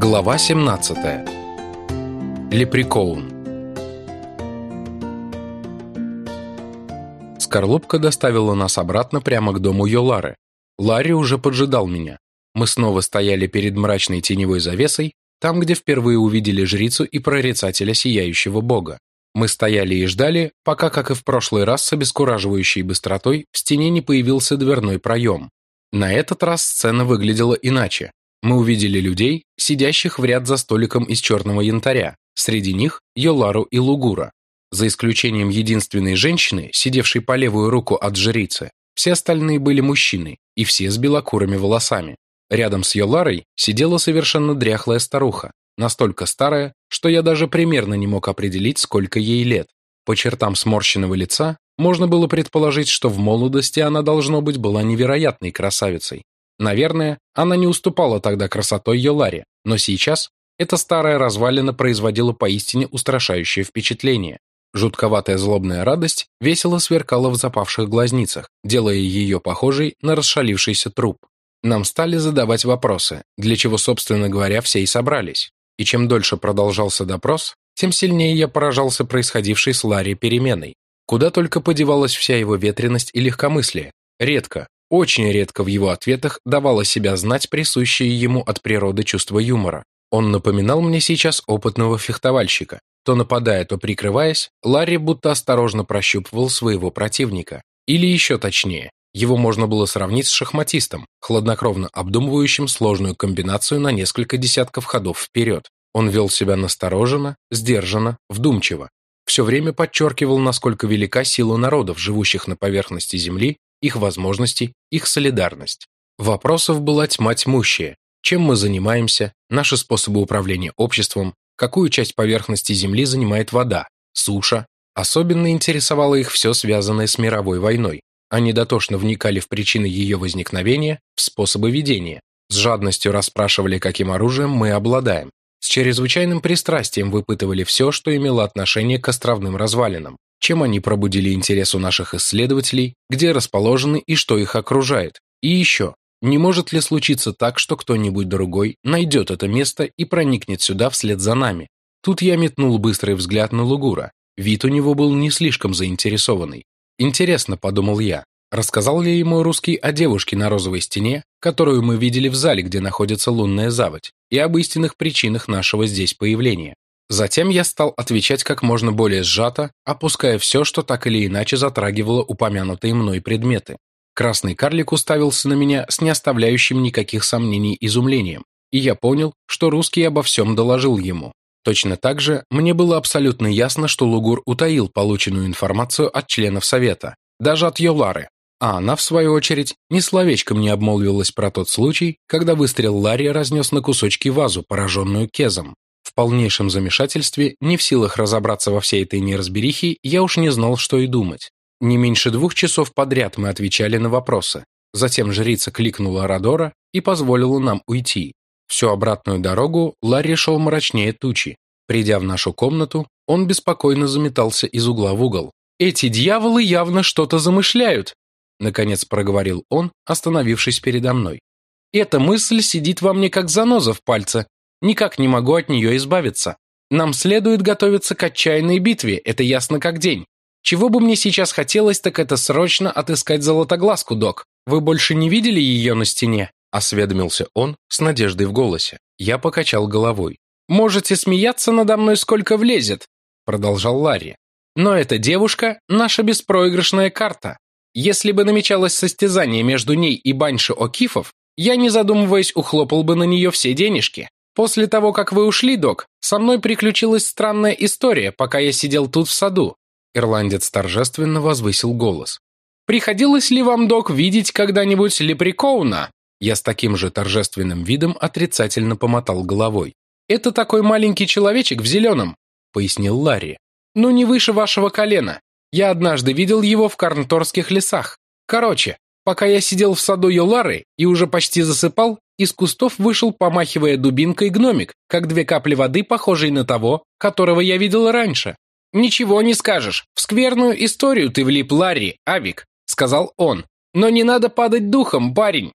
Глава 17. Лепрекоун. Скорлупка доставила нас обратно прямо к дому Йолары. Ларри уже поджидал меня. Мы снова стояли перед мрачной теневой завесой, там, где впервые увидели жрицу и прорицателя сияющего бога. Мы стояли и ждали, пока, как и в прошлый раз, с обескураживающей быстротой в стене не появился дверной проем. На этот раз сцена выглядела иначе. Мы увидели людей, сидящих в ряд за столиком из черного янтаря, среди них Йолару и Лугура. За исключением единственной женщины, сидевшей по левую руку от жрицы, все остальные были мужчины, и все с белокурыми волосами. Рядом с Йоларой сидела совершенно дряхлая старуха, настолько старая, что я даже примерно не мог определить, сколько ей лет. По чертам сморщенного лица можно было предположить, что в молодости она, должно быть, была невероятной красавицей. Наверное, она не уступала тогда красотой Йоларе, но сейчас эта старая развалина производила поистине устрашающее впечатление. Жутковатая злобная радость весело сверкала в запавших глазницах, делая ее похожей на расшалившийся труп. Нам стали задавать вопросы, для чего, собственно говоря, все и собрались. И чем дольше продолжался допрос, тем сильнее я поражался происходившей с Ларри переменой. Куда только подевалась вся его ветренность и легкомыслие. Редко, очень редко в его ответах давало себя знать присущее ему от природы чувство юмора. Он напоминал мне сейчас опытного фехтовальщика. То нападая, то прикрываясь, Ларри будто осторожно прощупывал своего противника. Или еще точнее, его можно было сравнить с шахматистом, хладнокровно обдумывающим сложную комбинацию на несколько десятков ходов вперед. Он вел себя настороженно, сдержанно, вдумчиво. Все время подчеркивал, насколько велика сила народов, живущих на поверхности Земли, их возможности, их солидарность. Вопросов была тьма тьмущая. Чем мы занимаемся, наши способы управления обществом, какую часть поверхности Земли занимает вода, суша. Особенно интересовало их все связанное с мировой войной. Они дотошно вникали в причины ее возникновения, в способы ведения. С жадностью расспрашивали, каким оружием мы обладаем. С чрезвычайным пристрастием выпытывали все, что имело отношение к островным развалинам чем они пробудили интерес у наших исследователей, где расположены и что их окружает. И еще, не может ли случиться так, что кто-нибудь другой найдет это место и проникнет сюда вслед за нами? Тут я метнул быстрый взгляд на Лугура. Вид у него был не слишком заинтересованный. Интересно, подумал я, рассказал ли ему русский о девушке на розовой стене, которую мы видели в зале, где находится лунная заводь, и об истинных причинах нашего здесь появления. Затем я стал отвечать как можно более сжато, опуская все, что так или иначе затрагивало упомянутые мной предметы. Красный карлик уставился на меня с не оставляющим никаких сомнений изумлением, и я понял, что русский обо всем доложил ему. Точно так же мне было абсолютно ясно, что Лугур утаил полученную информацию от членов Совета, даже от Йолары, а она, в свою очередь, ни словечком не обмолвилась про тот случай, когда выстрел Ларри разнес на кусочки вазу, пораженную кезом. Полнейшем замешательстве, не в силах разобраться во всей этой неразберихе, я уж не знал, что и думать. Не меньше двух часов подряд мы отвечали на вопросы. Затем жрица кликнула Радора и позволила нам уйти. Всю обратную дорогу Ларри шел мрачнее тучи. Придя в нашу комнату, он беспокойно заметался из угла в угол. «Эти дьяволы явно что-то замышляют», наконец проговорил он, остановившись передо мной. «Эта мысль сидит во мне как заноза в пальце, Никак не могу от нее избавиться. Нам следует готовиться к отчаянной битве, это ясно как день. Чего бы мне сейчас хотелось, так это срочно отыскать золотоглазку, док. Вы больше не видели ее на стене?» Осведомился он с надеждой в голосе. Я покачал головой. «Можете смеяться надо мной, сколько влезет», продолжал Ларри. «Но эта девушка – наша беспроигрышная карта. Если бы намечалось состязание между ней и Банши О'Кифов, я, не задумываясь, ухлопал бы на нее все денежки. После того, как вы ушли, док, со мной приключилась странная история, пока я сидел тут в саду. Ирландец торжественно возвысил голос. Приходилось ли вам, док, видеть когда-нибудь лепрекоуна? Я с таким же торжественным видом отрицательно помотал головой. Это такой маленький человечек в зеленом, пояснил Ларри. Ну не выше вашего колена. Я однажды видел его в Карнторских лесах. Короче, пока я сидел в саду Йолары и уже почти засыпал, из кустов вышел, помахивая дубинкой, гномик, как две капли воды, похожий на того, которого я видел раньше. «Ничего не скажешь. В скверную историю ты влип, Ларри, Авик», — сказал он. «Но не надо падать духом, парень».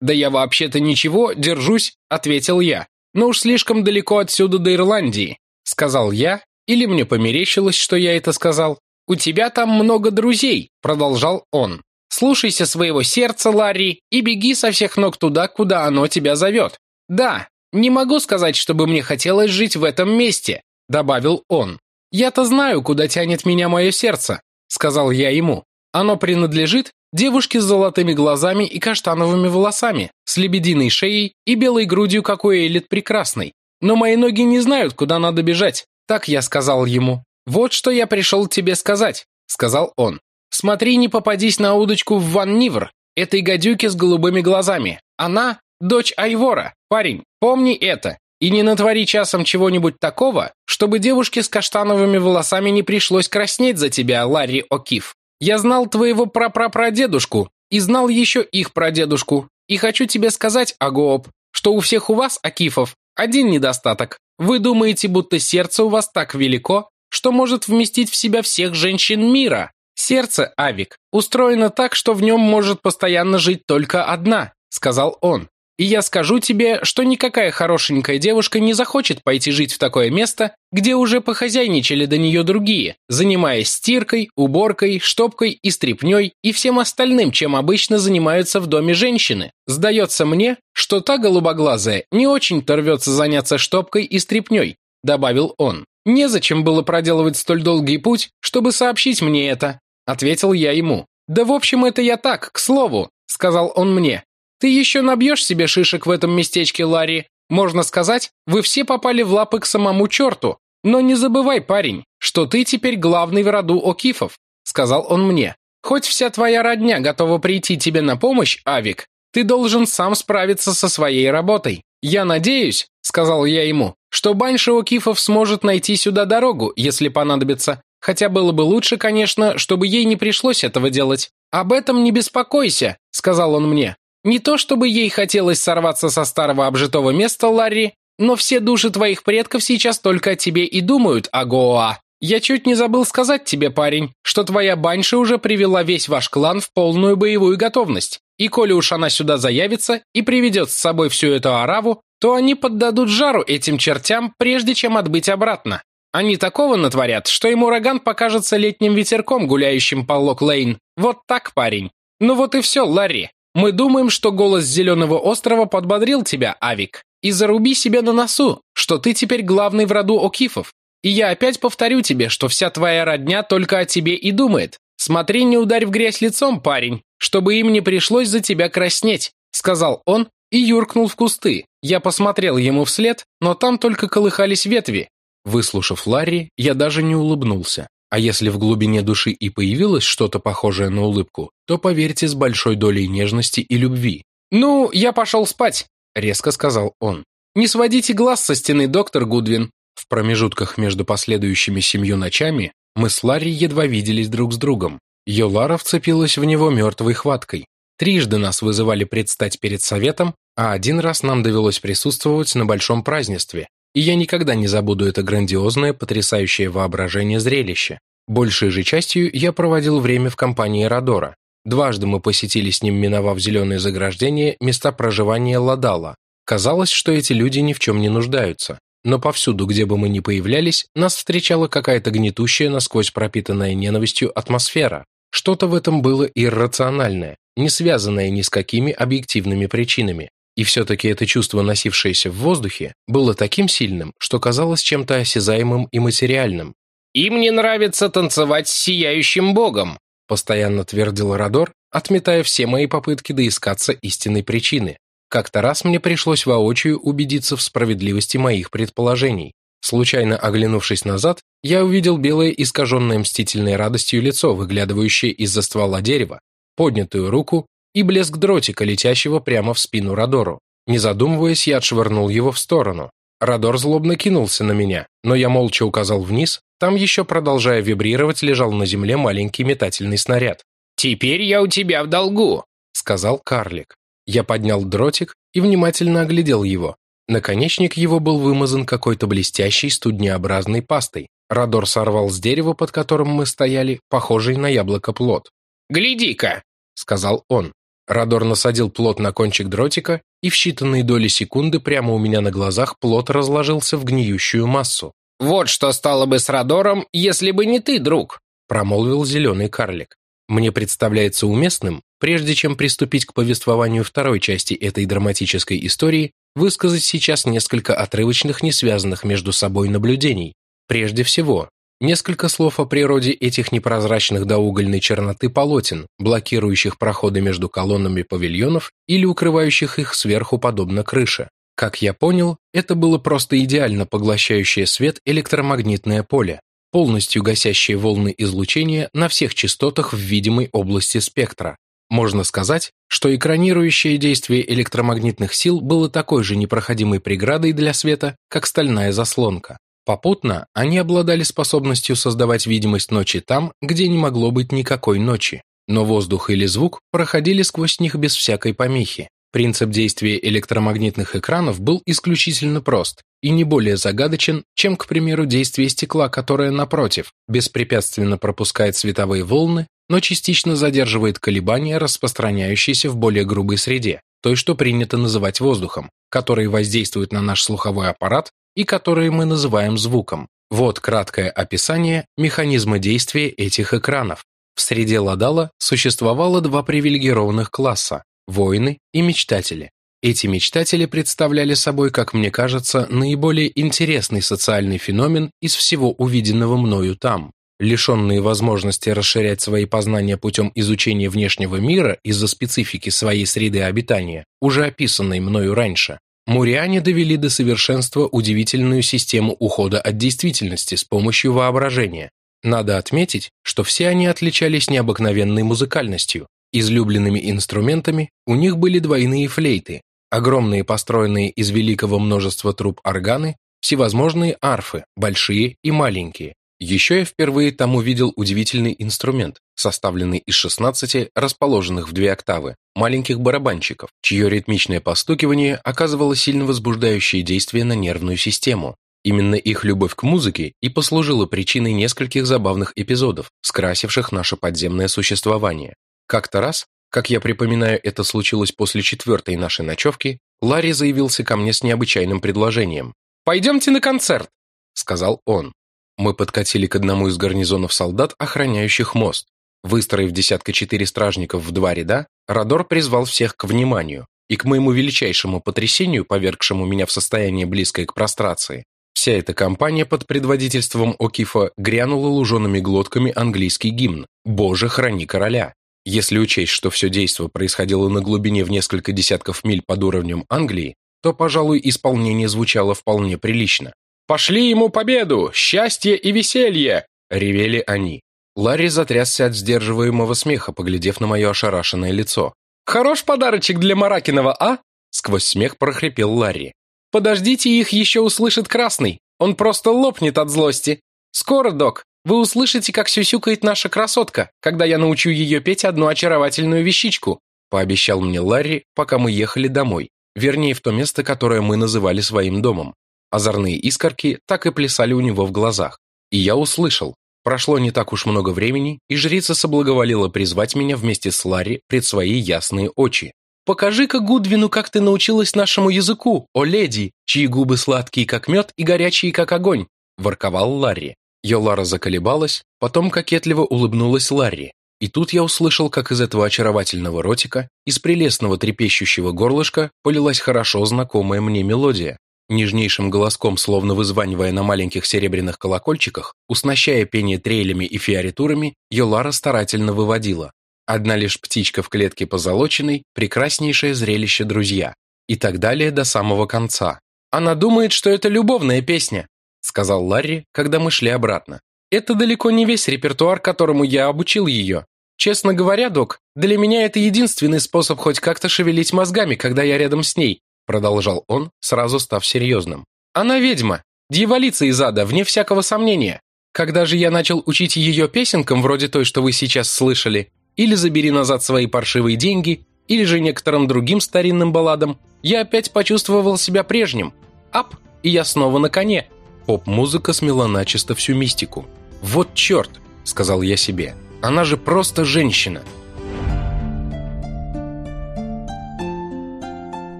«Да я вообще-то ничего, держусь», — ответил я. но уж слишком далеко отсюда до Ирландии», — сказал я, или мне померещилось, что я это сказал. «У тебя там много друзей», — продолжал он. «Слушайся своего сердца, Ларри, и беги со всех ног туда, куда оно тебя зовет. Да, не могу сказать, чтобы мне хотелось жить в этом месте», — добавил он. «Я-то знаю, куда тянет меня мое сердце», — сказал я ему. «Оно принадлежит девушке с золотыми глазами и каштановыми волосами, с лебединой шеей и белой грудью, как у Эйлит Прекрасной. Но мои ноги не знают, куда надо бежать. Так я сказал ему. «Вот что я пришел тебе сказать», — сказал он. «Смотри, не попадись на удочку в Ван Нивр, этой гадюке с голубыми глазами. Она — дочь Айвора. Парень, помни это. И не натвори часом чего-нибудь такого, чтобы девушке с каштановыми волосами не пришлось краснеть за тебя, Ларри О'Кив. Я знал твоего прапрапрадедушку и знал еще их прадедушку. И хочу тебе сказать, Агооп, что у всех у вас, Акифов, один недостаток. Вы думаете, будто сердце у вас так велико, что может вместить в себя всех женщин мира. Сердце, Авик, устроено так, что в нем может постоянно жить только одна, сказал он. И я скажу тебе, что никакая хорошенькая девушка не захочет пойти жить в такое место, где уже похозяйничали до нее другие, занимаясь стиркой, уборкой, штопкой и стряпней и всем остальным, чем обычно занимаются в доме женщины. Сдается мне, что та голубоглазая не очень-то рвется заняться штопкой и стряпней, добавил он. Незачем было проделывать столь долгий путь, чтобы сообщить мне это, ответил я ему. Да в общем это я так, к слову, сказал он мне. Ты еще набьешь себе шишек в этом местечке, Ларри. Можно сказать, вы все попали в лапы к самому черту. Но не забывай, парень, что ты теперь главный в роду Окифов, сказал он мне. Хоть вся твоя родня готова прийти тебе на помощь, Авик, ты должен сам справиться со своей работой. Я надеюсь, сказал я ему, что Банша Окифов сможет найти сюда дорогу, если понадобится. Хотя было бы лучше, конечно, чтобы ей не пришлось этого делать. Об этом не беспокойся, сказал он мне. Не то чтобы ей хотелось сорваться со старого обжитого места, Ларри, но все души твоих предков сейчас только о тебе и думают, Агоа. Я чуть не забыл сказать тебе, парень, что твоя баньша уже привела весь ваш клан в полную боевую готовность. И коли уж она сюда заявится и приведет с собой всю эту араву, то они поддадут жару этим чертям, прежде чем отбыть обратно. Они такого натворят, что им ураган покажется летним ветерком, гуляющим по Лок-Лейн. Вот так, парень. Ну вот и все, Ларри. Мы думаем, что голос Зеленого острова подбодрил тебя, Авик. И заруби себе на носу, что ты теперь главный в роду Окифов. И я опять повторю тебе, что вся твоя родня только о тебе и думает. Смотри, не ударь в грязь лицом, парень, чтобы им не пришлось за тебя краснеть», — сказал он и юркнул в кусты. Я посмотрел ему вслед, но там только колыхались ветви. Выслушав Ларри, я даже не улыбнулся. А если в глубине души и появилось что-то похожее на улыбку, то поверьте с большой долей нежности и любви. «Ну, я пошел спать», — резко сказал он. «Не сводите глаз со стены, доктор Гудвин». В промежутках между последующими семью ночами мы с Ларри едва виделись друг с другом. Йолара вцепилась в него мертвой хваткой. Трижды нас вызывали предстать перед советом, а один раз нам довелось присутствовать на большом празднестве, и я никогда не забуду это грандиозное, потрясающее воображение зрелище. Большей же частью я проводил время в компании Родора. Дважды мы посетили с ним, миновав зеленые заграждения, места проживания Ладала. Казалось, что эти люди ни в чем не нуждаются. Но повсюду, где бы мы ни появлялись, нас встречала какая-то гнетущая, насквозь пропитанная ненавистью атмосфера. Что-то в этом было иррациональное, не связанное ни с какими объективными причинами. И все-таки это чувство, носившееся в воздухе, было таким сильным, что казалось чем-то осязаемым и материальным. «Им не нравится танцевать с сияющим богом», постоянно твердил Родор, отметая все мои попытки доискаться истинной причины. Как-то раз мне пришлось воочию убедиться в справедливости моих предположений. Случайно оглянувшись назад, я увидел белое искаженное мстительной радостью лицо, выглядывающее из-за ствола дерева, поднятую руку и блеск дротика, летящего прямо в спину Радору. Не задумываясь, я отшвырнул его в сторону. Радор злобно кинулся на меня, но я молча указал вниз, там еще, продолжая вибрировать, лежал на земле маленький метательный снаряд. «Теперь я у тебя в долгу», — сказал карлик. Я поднял дротик и внимательно оглядел его. Наконечник его был вымазан какой-то блестящей студнеобразной пастой. Радор сорвал с дерева, под которым мы стояли, похожий на яблоко плод. «Гляди-ка!» — сказал он. Радор насадил плот на кончик дротика, и в считанные доли секунды прямо у меня на глазах плот разложился в гниющую массу. «Вот что стало бы с Радором, если бы не ты, друг!» промолвил зеленый карлик. Мне представляется уместным, прежде чем приступить к повествованию второй части этой драматической истории, высказать сейчас несколько отрывочных, не связанных между собой наблюдений. Прежде всего, несколько слов о природе этих непрозрачных до угольной черноты полотен, блокирующих проходы между колоннами павильонов или укрывающих их сверху подобно крыше. Как я понял, это было просто идеально поглощающее свет электромагнитное поле, полностью гасящее волны излучения на всех частотах в видимой области спектра. Можно сказать, что экранирующее действие электромагнитных сил было такой же непроходимой преградой для света, как стальная заслонка. Попутно они обладали способностью создавать видимость ночи там, где не могло быть никакой ночи, но воздух или звук проходили сквозь них без всякой помехи. Принцип действия электромагнитных экранов был исключительно прост и не более загадочен, чем, к примеру, действие стекла, которое, напротив, беспрепятственно пропускает световые волны, но частично задерживает колебания, распространяющиеся в более грубой среде, той, что принято называть воздухом, который воздействует на наш слуховой аппарат и который мы называем звуком. Вот краткое описание механизма действия этих экранов. В среде Ладала существовало два привилегированных класса воины и мечтатели. Эти мечтатели представляли собой, как мне кажется, наиболее интересный социальный феномен из всего увиденного мною там. Лишенные возможности расширять свои познания путем изучения внешнего мира из-за специфики своей среды обитания, уже описанной мною раньше, муриане довели до совершенства удивительную систему ухода от действительности с помощью воображения. Надо отметить, что все они отличались необыкновенной музыкальностью, Излюбленными инструментами у них были двойные флейты, огромные построенные из великого множества труб органы, всевозможные арфы, большие и маленькие. Еще я впервые там увидел удивительный инструмент, составленный из 16 расположенных в две октавы маленьких барабанчиков, чье ритмичное постукивание оказывало сильно возбуждающее действие на нервную систему. Именно их любовь к музыке и послужила причиной нескольких забавных эпизодов, скрасивших наше подземное существование. Как-то раз, как я припоминаю, это случилось после четвертой нашей ночевки, Ларри заявился ко мне с необычайным предложением. «Пойдемте на концерт», — сказал он. Мы подкатили к одному из гарнизонов солдат, охраняющих мост. Выстроив десятка четыре стражников в два ряда, Родор призвал всех к вниманию, и к моему величайшему потрясению, повергшему меня в состояние близкое к прострации, вся эта компания под предводительством Окифа грянула лужеными глотками английский гимн «Боже, храни короля». Если учесть, что все действо происходило на глубине в несколько десятков миль под уровнем Англии, то, пожалуй, исполнение звучало вполне прилично. «Пошли ему победу! Счастье и веселье!» — ревели они. Ларри затрясся от сдерживаемого смеха, поглядев на мое ошарашенное лицо. «Хорош подарочек для Маракинова, а?» — сквозь смех прохрипел Ларри. «Подождите, их еще услышит Красный. Он просто лопнет от злости. Скоро, док, вы услышите, как сюсюкает наша красотка, когда я научу ее петь одну очаровательную вещичку», пообещал мне Ларри, пока мы ехали домой, вернее, в то место, которое мы называли своим домом. Озорные искорки так и плясали у него в глазах. И я услышал. Прошло не так уж много времени, и жрица соблаговолила призвать меня вместе с Ларри пред свои ясные очи. «Покажи-ка Гудвину, как ты научилась нашему языку, о леди, чьи губы сладкие, как мед, и горячие, как огонь», – ворковал Ларри. Йолара заколебалась, потом кокетливо улыбнулась Ларри. И тут я услышал, как из этого очаровательного ротика, из прелестного трепещущего горлышка, полилась хорошо знакомая мне мелодия. Нежнейшим голоском, словно вызванивая на маленьких серебряных колокольчиках, уснащая пение трелями и фиоритурами, Йолара старательно выводила. Одна лишь птичка в клетке позолоченной, прекраснейшее зрелище друзья. И так далее до самого конца. Она думает, что это любовная песня, сказал Ларри, когда мы шли обратно. Это далеко не весь репертуар, которому я обучил ее. Честно говоря, док, для меня это единственный способ хоть как-то шевелить мозгами, когда я рядом с ней, продолжал он, сразу став серьезным. Она ведьма, дьяволица из ада, вне всякого сомнения. Когда же я начал учить ее песенкам, вроде той, что вы сейчас слышали, или «Забери назад свои паршивые деньги», или же некоторым другим старинным балладам, я опять почувствовал себя прежним. Ап, и я снова на коне. Поп-музыка смела начисто всю мистику. «Вот черт!» – сказал я себе. «Она же просто женщина!»